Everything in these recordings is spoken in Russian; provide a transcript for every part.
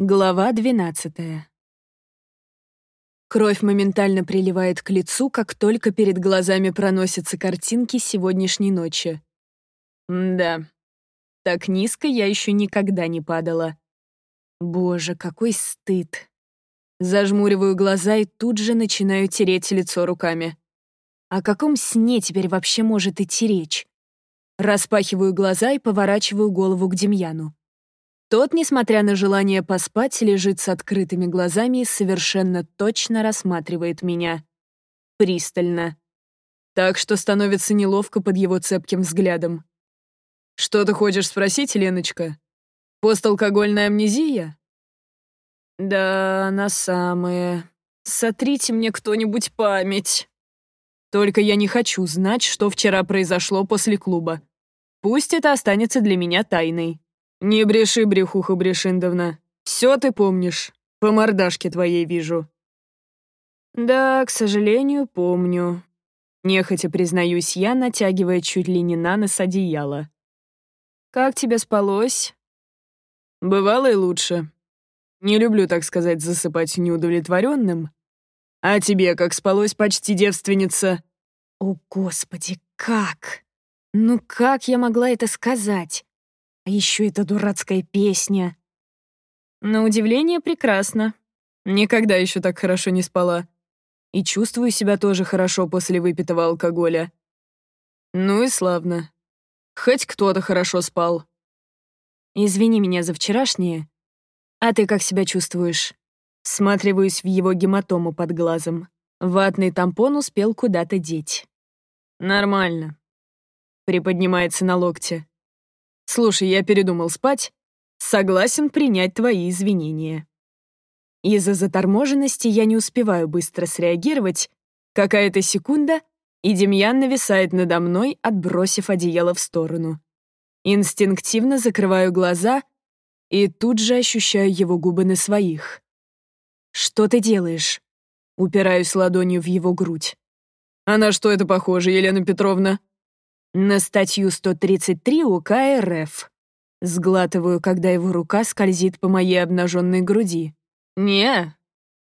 Глава 12 Кровь моментально приливает к лицу, как только перед глазами проносятся картинки сегодняшней ночи. да, так низко я еще никогда не падала. Боже, какой стыд. Зажмуриваю глаза и тут же начинаю тереть лицо руками. О каком сне теперь вообще может идти речь? Распахиваю глаза и поворачиваю голову к Демьяну. Тот, несмотря на желание поспать, лежит с открытыми глазами и совершенно точно рассматривает меня. Пристально. Так что становится неловко под его цепким взглядом. «Что ты хочешь спросить, Леночка? Посталкогольная амнезия?» «Да, на самое. Сотрите мне кто-нибудь память». Только я не хочу знать, что вчера произошло после клуба. Пусть это останется для меня тайной. Не бреши, брехуха Брешиндовна. Все ты помнишь. По мордашке твоей вижу. Да, к сожалению, помню. Нехотя признаюсь я, натягивая чуть ли не на нос одеяло. Как тебе спалось? Бывало и лучше. Не люблю, так сказать, засыпать неудовлетворенным. А тебе как спалось, почти девственница? О, Господи, как? Ну как я могла это сказать? А еще эта дурацкая песня. На удивление прекрасно. Никогда еще так хорошо не спала. И чувствую себя тоже хорошо после выпитого алкоголя. Ну и славно. Хоть кто-то хорошо спал. Извини меня за вчерашнее. А ты как себя чувствуешь? Сматриваюсь в его гематому под глазом. Ватный тампон успел куда-то деть. Нормально. Приподнимается на локте. Слушай, я передумал спать. Согласен принять твои извинения. Из-за заторможенности я не успеваю быстро среагировать. Какая-то секунда, и Демьян нависает надо мной, отбросив одеяло в сторону. Инстинктивно закрываю глаза и тут же ощущаю его губы на своих. «Что ты делаешь?» Упираюсь ладонью в его грудь. «А на что это похоже, Елена Петровна?» На статью 133 УК РФ. Сглатываю, когда его рука скользит по моей обнаженной груди. Не,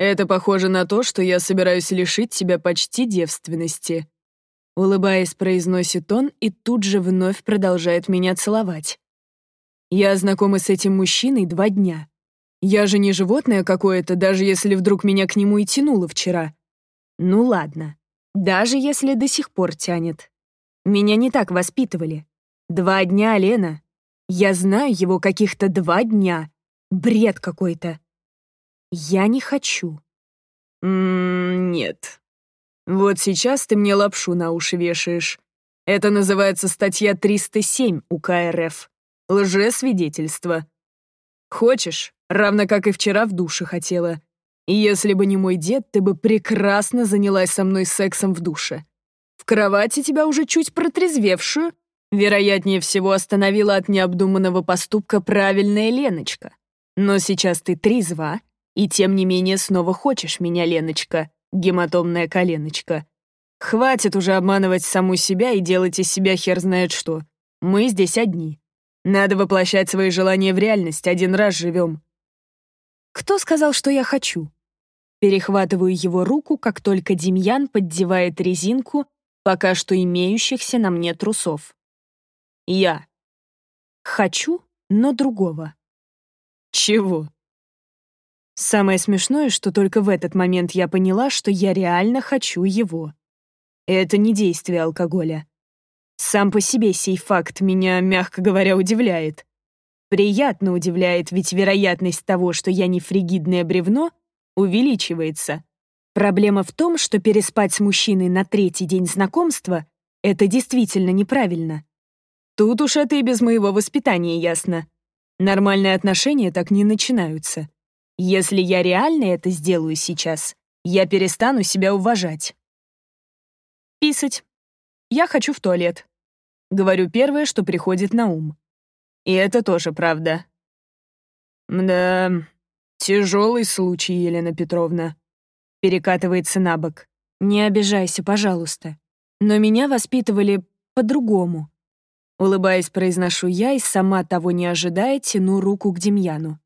это похоже на то, что я собираюсь лишить тебя почти девственности. Улыбаясь, произносит он и тут же вновь продолжает меня целовать. Я знакома с этим мужчиной два дня. Я же не животное какое-то, даже если вдруг меня к нему и тянуло вчера. Ну ладно, даже если до сих пор тянет. Меня не так воспитывали. Два дня, Лена. Я знаю его каких-то два дня. Бред какой-то. Я не хочу. М -м нет. Вот сейчас ты мне лапшу на уши вешаешь. Это называется статья 307 УК РФ. Лжесвидетельство. Хочешь, равно как и вчера в душе хотела. И если бы не мой дед, ты бы прекрасно занялась со мной сексом в душе. Кровати тебя уже чуть протрезвевшую, вероятнее всего, остановила от необдуманного поступка правильная Леночка. Но сейчас ты трезва, и тем не менее снова хочешь меня, Леночка, гематомная коленочка. Хватит уже обманывать саму себя и делать из себя хер знает что. Мы здесь одни. Надо воплощать свои желания в реальность, один раз живем. Кто сказал, что я хочу? Перехватываю его руку, как только Демьян поддевает резинку пока что имеющихся на мне трусов. Я. Хочу, но другого. Чего? Самое смешное, что только в этот момент я поняла, что я реально хочу его. Это не действие алкоголя. Сам по себе сей факт меня, мягко говоря, удивляет. Приятно удивляет, ведь вероятность того, что я не фригидное бревно, увеличивается. Проблема в том, что переспать с мужчиной на третий день знакомства — это действительно неправильно. Тут уж это и без моего воспитания ясно. Нормальные отношения так не начинаются. Если я реально это сделаю сейчас, я перестану себя уважать. Писать. Я хочу в туалет. Говорю первое, что приходит на ум. И это тоже правда. Да, тяжелый случай, Елена Петровна перекатывается на бок. «Не обижайся, пожалуйста. Но меня воспитывали по-другому». Улыбаясь, произношу я и, сама того не ожидая, тяну руку к Демьяну.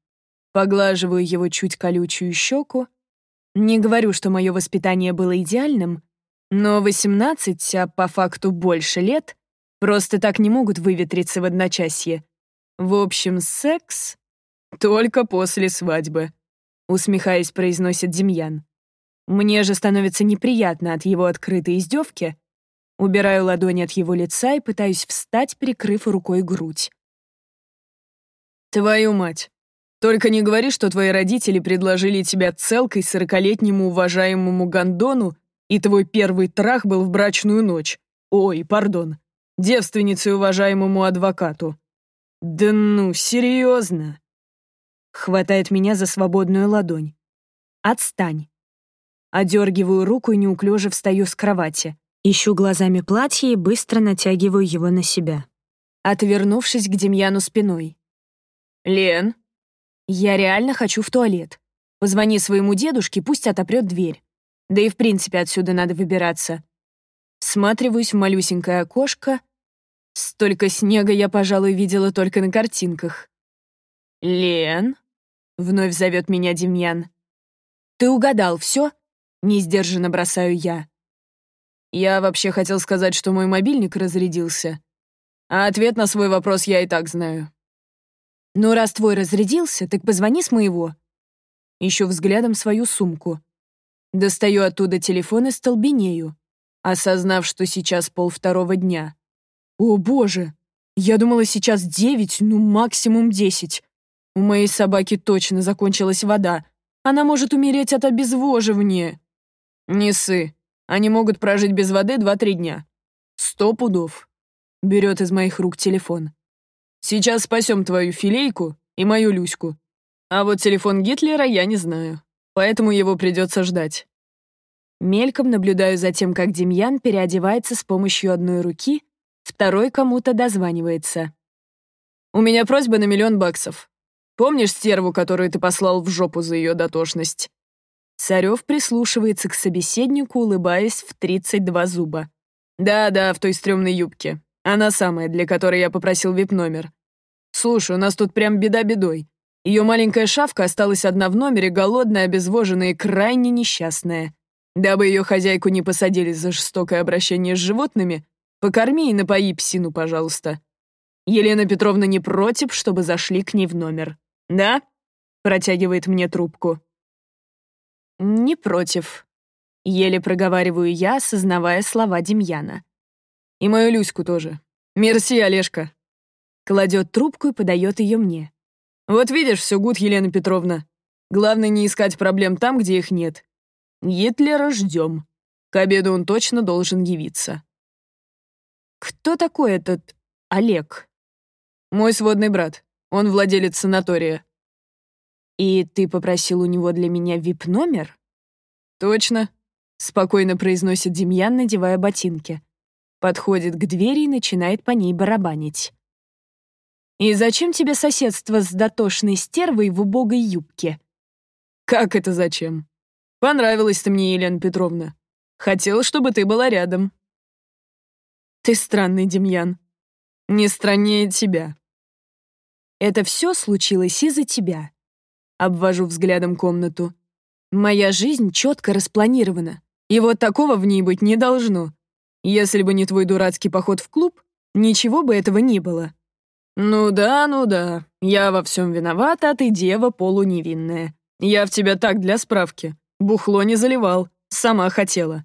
Поглаживаю его чуть колючую щеку. Не говорю, что мое воспитание было идеальным, но 18, а по факту больше лет, просто так не могут выветриться в одночасье. В общем, секс только после свадьбы, усмехаясь, произносит Демьян. Мне же становится неприятно от его открытой издевки. Убираю ладони от его лица и пытаюсь встать, прикрыв рукой грудь. «Твою мать! Только не говори, что твои родители предложили тебя целкой сорокалетнему уважаемому гондону, и твой первый трах был в брачную ночь. Ой, пардон, девственницей уважаемому адвокату. Да ну, серьезно?» Хватает меня за свободную ладонь. «Отстань!» Одергиваю руку и неуклюже встаю с кровати. Ищу глазами платье и быстро натягиваю его на себя. Отвернувшись к Демьяну спиной. «Лен?» «Я реально хочу в туалет. Позвони своему дедушке, пусть отопрет дверь. Да и в принципе отсюда надо выбираться». Всматриваюсь в малюсенькое окошко. Столько снега я, пожалуй, видела только на картинках. «Лен?» — вновь зовет меня Демьян. «Ты угадал все? Несдержанно бросаю я. Я вообще хотел сказать, что мой мобильник разрядился. А ответ на свой вопрос я и так знаю. Ну, раз твой разрядился, так позвони с моего. Ищу взглядом свою сумку. Достаю оттуда телефон и столбенею, осознав, что сейчас пол второго дня. О, боже! Я думала, сейчас девять, ну, максимум десять. У моей собаки точно закончилась вода. Она может умереть от обезвоживания. «Не ссы. Они могут прожить без воды два-три дня. Сто пудов». Берет из моих рук телефон. «Сейчас спасем твою филейку и мою Люську. А вот телефон Гитлера я не знаю, поэтому его придется ждать». Мельком наблюдаю за тем, как Демьян переодевается с помощью одной руки, второй кому-то дозванивается. «У меня просьба на миллион баксов. Помнишь стерву, которую ты послал в жопу за ее дотошность? Царев прислушивается к собеседнику, улыбаясь в 32 зуба. «Да-да, в той стрёмной юбке. Она самая, для которой я попросил вип-номер. Слушай, у нас тут прям беда бедой. Ее маленькая шавка осталась одна в номере, голодная, обезвоженная и крайне несчастная. Дабы ее хозяйку не посадили за жестокое обращение с животными, покорми и напои псину, пожалуйста. Елена Петровна не против, чтобы зашли к ней в номер. Да?» Протягивает мне трубку. «Не против», — еле проговариваю я, осознавая слова Демьяна. «И мою Люську тоже. Мерси, Олежка». Кладет трубку и подает ее мне. «Вот видишь, все гуд, Елена Петровна. Главное не искать проблем там, где их нет. Гитлера ждем. К обеду он точно должен явиться». «Кто такой этот Олег?» «Мой сводный брат. Он владелец санатория». «И ты попросил у него для меня вип-номер?» «Точно», — спокойно произносит Демьян, надевая ботинки. Подходит к двери и начинает по ней барабанить. «И зачем тебе соседство с дотошной стервой в убогой юбке?» «Как это зачем? Понравилась ты мне, Елена Петровна. Хотел, чтобы ты была рядом». «Ты странный, Демьян. Не страннее тебя». «Это все случилось из-за тебя. Обвожу взглядом комнату. Моя жизнь четко распланирована, и вот такого в ней быть не должно. Если бы не твой дурацкий поход в клуб, ничего бы этого не было. Ну да, ну да, я во всем виновата, а ты дева полуневинная. Я в тебя так для справки. Бухло не заливал, сама хотела.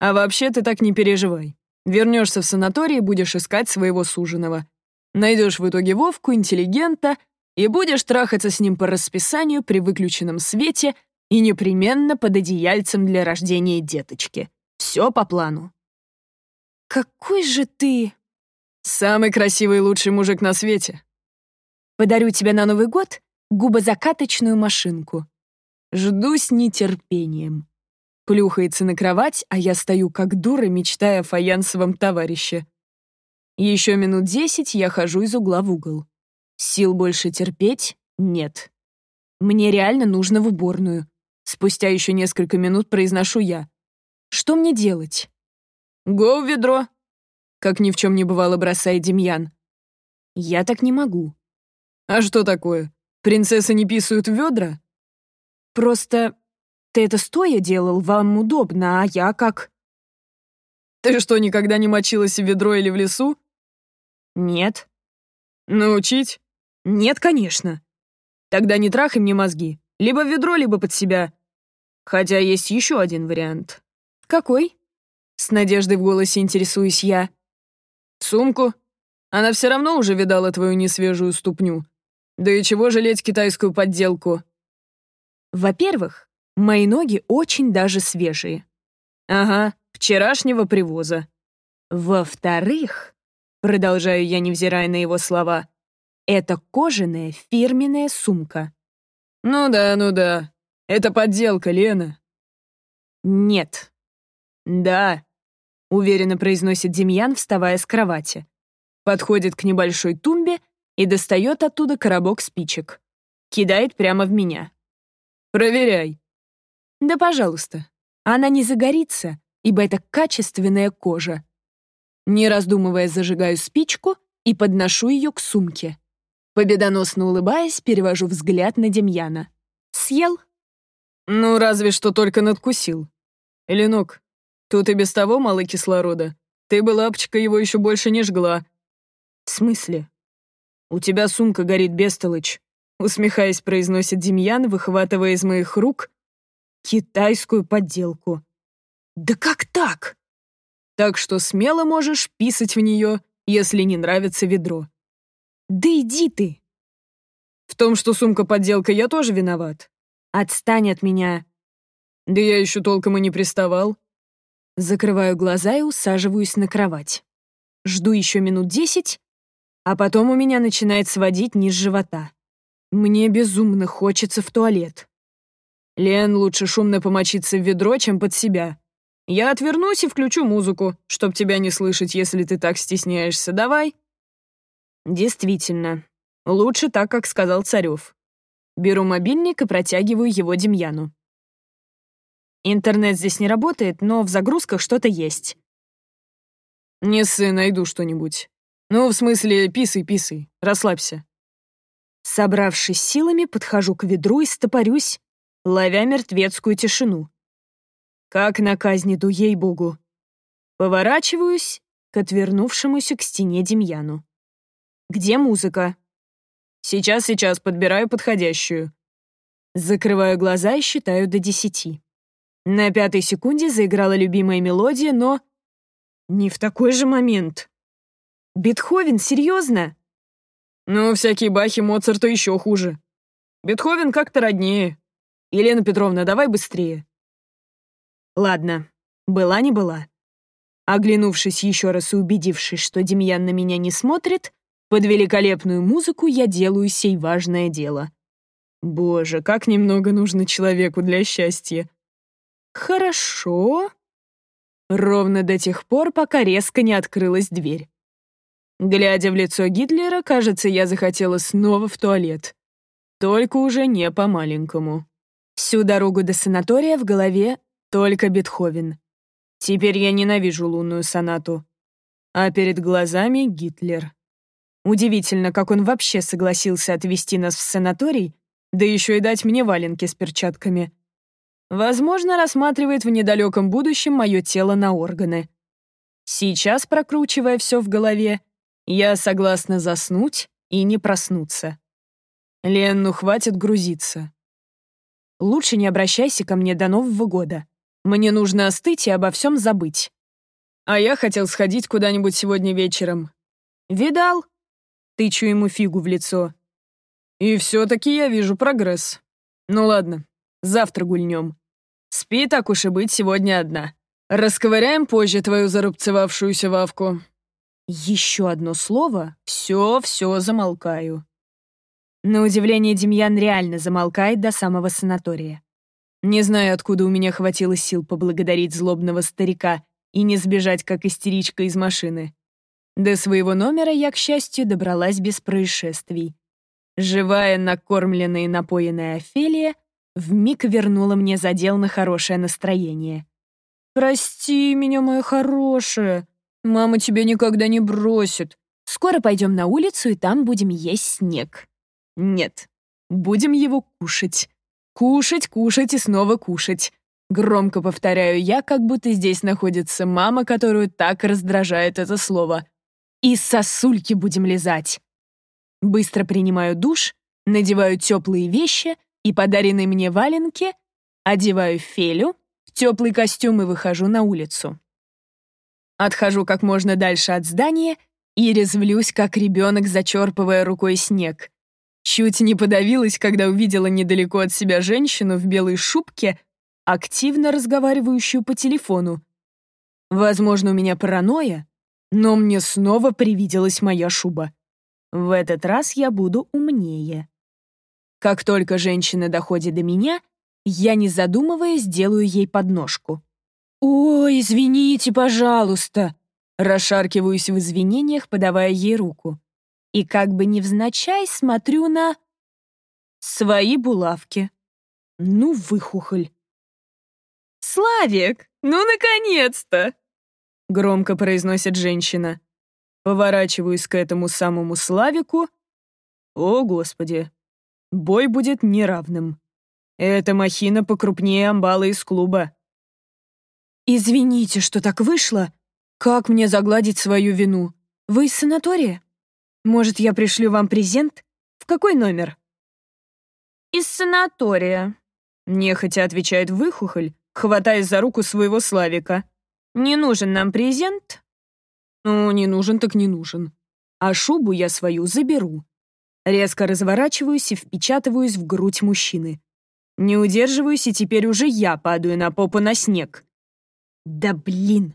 А вообще ты так не переживай. Вернешься в санаторий и будешь искать своего суженого. Найдешь в итоге Вовку, интеллигента, и будешь трахаться с ним по расписанию при выключенном свете и непременно под одеяльцем для рождения деточки. Все по плану. «Какой же ты...» «Самый красивый и лучший мужик на свете». «Подарю тебе на Новый год губозакаточную машинку». Жду с нетерпением. Плюхается на кровать, а я стою как дура, мечтая о фаянсовом товарище. Еще минут десять я хожу из угла в угол. Сил больше терпеть нет. Мне реально нужно в уборную. Спустя еще несколько минут произношу я. Что мне делать? «Го ведро!» Как ни в чем не бывало, бросает Демьян. Я так не могу. А что такое? Принцессы не писают в ведра? Просто ты это стоя делал, вам удобно, а я как... Ты что, никогда не мочилась в ведро или в лесу? Нет. Научить? Нет, конечно. Тогда не трахай мне мозги. Либо в ведро, либо под себя. Хотя есть еще один вариант. Какой? С надеждой в голосе интересуюсь я. Сумку. Она все равно уже видала твою несвежую ступню. Да и чего жалеть китайскую подделку? Во-первых, мои ноги очень даже свежие. Ага, вчерашнего привоза. Во-вторых, продолжаю я, невзирая на его слова, это кожаная фирменная сумка. Ну да, ну да. Это подделка, Лена. Нет. Да, уверенно произносит Демьян, вставая с кровати. Подходит к небольшой тумбе и достает оттуда коробок спичек. Кидает прямо в меня. Проверяй. Да, пожалуйста. Она не загорится, ибо это качественная кожа. Не раздумывая, зажигаю спичку и подношу ее к сумке. Победоносно улыбаясь, перевожу взгляд на Демьяна. «Съел?» «Ну, разве что только надкусил. Эленок, тут и без того мало кислорода. Ты бы, лапочка, его еще больше не жгла». «В смысле?» «У тебя сумка горит, бестолочь», — усмехаясь, произносит Демьян, выхватывая из моих рук китайскую подделку. «Да как так?» «Так что смело можешь писать в нее, если не нравится ведро». Да иди ты!» «В том, что сумка-подделка, я тоже виноват». «Отстань от меня!» «Да я еще толком и не приставал». Закрываю глаза и усаживаюсь на кровать. Жду еще минут десять, а потом у меня начинает сводить низ живота. Мне безумно хочется в туалет. Лен, лучше шумно помочиться в ведро, чем под себя. Я отвернусь и включу музыку, чтоб тебя не слышать, если ты так стесняешься. Давай. Действительно, лучше так, как сказал Царев. Беру мобильник и протягиваю его Демьяну. Интернет здесь не работает, но в загрузках что-то есть. Не ссы, найду что-нибудь. Ну, в смысле, писай, писай, расслабься. Собравшись силами, подхожу к ведру и стопорюсь, ловя мертвецкую тишину. Как на казни ей-богу. Поворачиваюсь к отвернувшемуся к стене Демьяну. Где музыка? Сейчас, сейчас, подбираю подходящую. Закрываю глаза и считаю до десяти. На пятой секунде заиграла любимая мелодия, но... Не в такой же момент. Бетховен, серьезно? Ну, всякие бахи Моцарта еще хуже. Бетховен как-то роднее. Елена Петровна, давай быстрее. Ладно, была не была. Оглянувшись еще раз и убедившись, что Демьян на меня не смотрит, под великолепную музыку я делаю сей важное дело. Боже, как немного нужно человеку для счастья. Хорошо. Ровно до тех пор, пока резко не открылась дверь. Глядя в лицо Гитлера, кажется, я захотела снова в туалет. Только уже не по-маленькому. Всю дорогу до санатория в голове только Бетховен. Теперь я ненавижу лунную сонату. А перед глазами Гитлер. Удивительно, как он вообще согласился отвезти нас в санаторий, да еще и дать мне валенки с перчатками. Возможно, рассматривает в недалеком будущем мое тело на органы. Сейчас, прокручивая все в голове, я согласна заснуть и не проснуться. Лен, ну хватит грузиться. Лучше не обращайся ко мне до Нового года. Мне нужно остыть и обо всем забыть. А я хотел сходить куда-нибудь сегодня вечером. Видал? Тычу ему фигу в лицо. И все-таки я вижу прогресс. Ну ладно, завтра гульнем. Спи так уж и быть сегодня одна. Расковыряем позже твою зарубцевавшуюся вавку. Еще одно слово, все-все замолкаю. На удивление Демьян реально замолкает до самого санатория. Не знаю, откуда у меня хватило сил поблагодарить злобного старика и не сбежать, как истеричка из машины. До своего номера я, к счастью, добралась без происшествий. Живая, накормленная и напоенная Офелия вмиг вернула мне задел на хорошее настроение. «Прости меня, моя хорошая. Мама тебя никогда не бросит. Скоро пойдем на улицу, и там будем есть снег». «Нет, Будем его кушать. Кушать, кушать и снова кушать. Громко повторяю я, как будто здесь находится мама, которую так раздражает это слово. И сосульки будем лизать. Быстро принимаю душ, надеваю теплые вещи и подаренные мне валенки, одеваю Фелю, теплый костюм и выхожу на улицу. Отхожу как можно дальше от здания и резвлюсь, как ребенок, зачерпывая рукой снег. Чуть не подавилась, когда увидела недалеко от себя женщину в белой шубке, активно разговаривающую по телефону. Возможно, у меня паранойя, но мне снова привиделась моя шуба. В этот раз я буду умнее. Как только женщина доходит до меня, я, не задумываясь, делаю ей подножку. «Ой, извините, пожалуйста!» Расшаркиваюсь в извинениях, подавая ей руку. И как бы невзначай смотрю на... Свои булавки. Ну, выхухоль. «Славик, ну, наконец-то!» Громко произносит женщина. Поворачиваюсь к этому самому Славику. О, Господи, бой будет неравным. Эта махина покрупнее амбала из клуба. «Извините, что так вышло. Как мне загладить свою вину? Вы из санатория? Может, я пришлю вам презент? В какой номер?» «Из санатория», — нехотя отвечает выхухоль, хватаясь за руку своего Славика. «Не нужен нам презент?» «Ну, не нужен так не нужен. А шубу я свою заберу». Резко разворачиваюсь и впечатываюсь в грудь мужчины. Не удерживаюсь, и теперь уже я падаю на попу на снег. Да блин!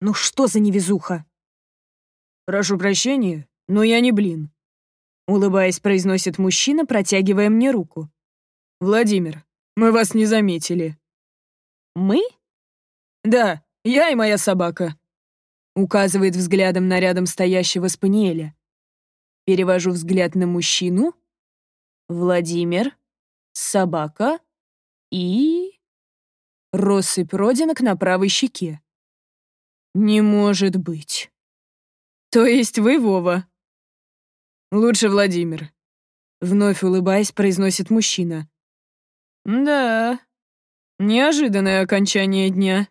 Ну что за невезуха? Прошу прощения, но я не блин. Улыбаясь, произносит мужчина, протягивая мне руку. Владимир, мы вас не заметили. Мы? Да, я и моя собака. Указывает взглядом на рядом стоящего спаниеля. Перевожу взгляд на мужчину. Владимир, собака и... Россыпь родинок на правой щеке. «Не может быть». «То есть вы, Вова?» «Лучше Владимир», — вновь улыбаясь, произносит мужчина. «Да, неожиданное окончание дня».